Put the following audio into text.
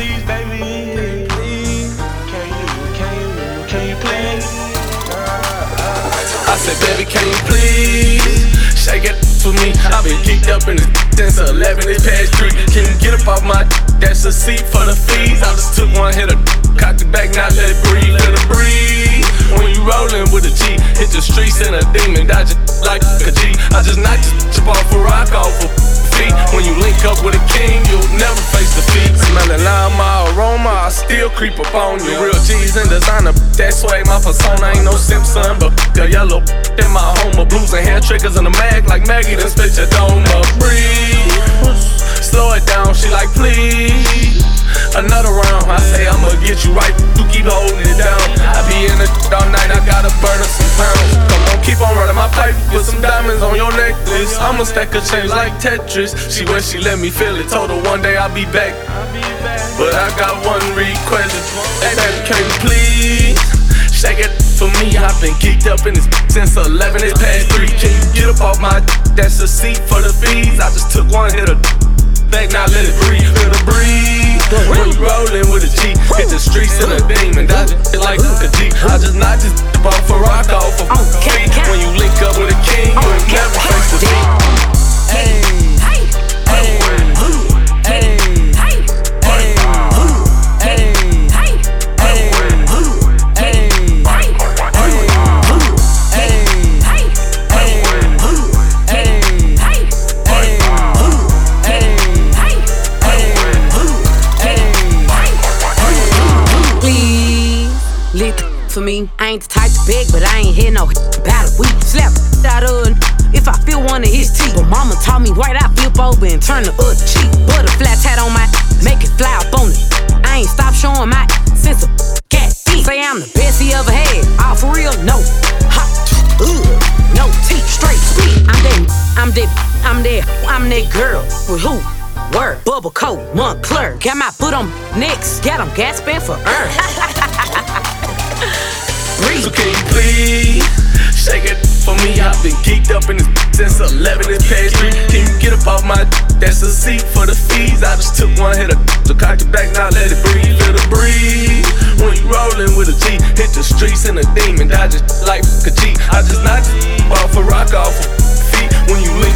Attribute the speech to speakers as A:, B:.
A: please, baby? Please, can you, can you, can you please? I said, baby, can you please shake it for me? I've been geeked up in this since 11, is past 3. Can you get up off my That's a seat for the fees. I just took one hit, of cocked it back, now let it breathe, let it breathe. When you rollin' with a G, hit the streets and a demon, dodge it like a G. I just knocked the chip off a rock off a feet. When you link up with a king, you'll never face defeat. Smelling lime, my aroma, I still creep up on you. Real cheese and designer, that's why my persona ain't no Simpson, but a yellow in my home, a blues and hair triggers in the mag like Maggie, then spit your dome up. Breathe. Slow it down, she like, please. Another round, I say I'ma get you right. You keep holding pipe with some diamonds on your necklace. I'ma stack a change like Tetris. She wish she let me feel it. Told her one day I'll be back. But I got one request. Hey, baby, can you please shake it for me? I've been geeked up in this since 11, it's past 3. Can you get up off my That's a seat for the fees. I just took one hit of back, now let it breathe, let it breathe. When you rollin' with a G, hit the streets in a demon, dodge it like a G. I just knocked this off a rock off
B: lit for me. I ain't the type to beg, but I ain't hear no a week. Slap out of if I feel one of his teeth. But mama taught me right, I flip over and turn the other cheek. Put a flat tat on my, make it fly up on it. I ain't stop showing my sense of cat teeth. Say I'm the best he ever had. All for real, no. Hot, ugh, no teeth, straight sweet. I'm that, I'm that, I'm that, I'm that girl with who? Word, bubble coat, Moncler. Got my foot on next, got 'em gasping for earth. So
A: can you please shake it for me? I've been geeked up in this since 11 it's past 3. Can you get up off my That's a seat for the fees. I just took one hit of so cock it back, now let it breathe, let it breathe. When you rollin' with a G, hit the streets in a demon, dodge it like a G. I just knocked off a rock off a feet. When you link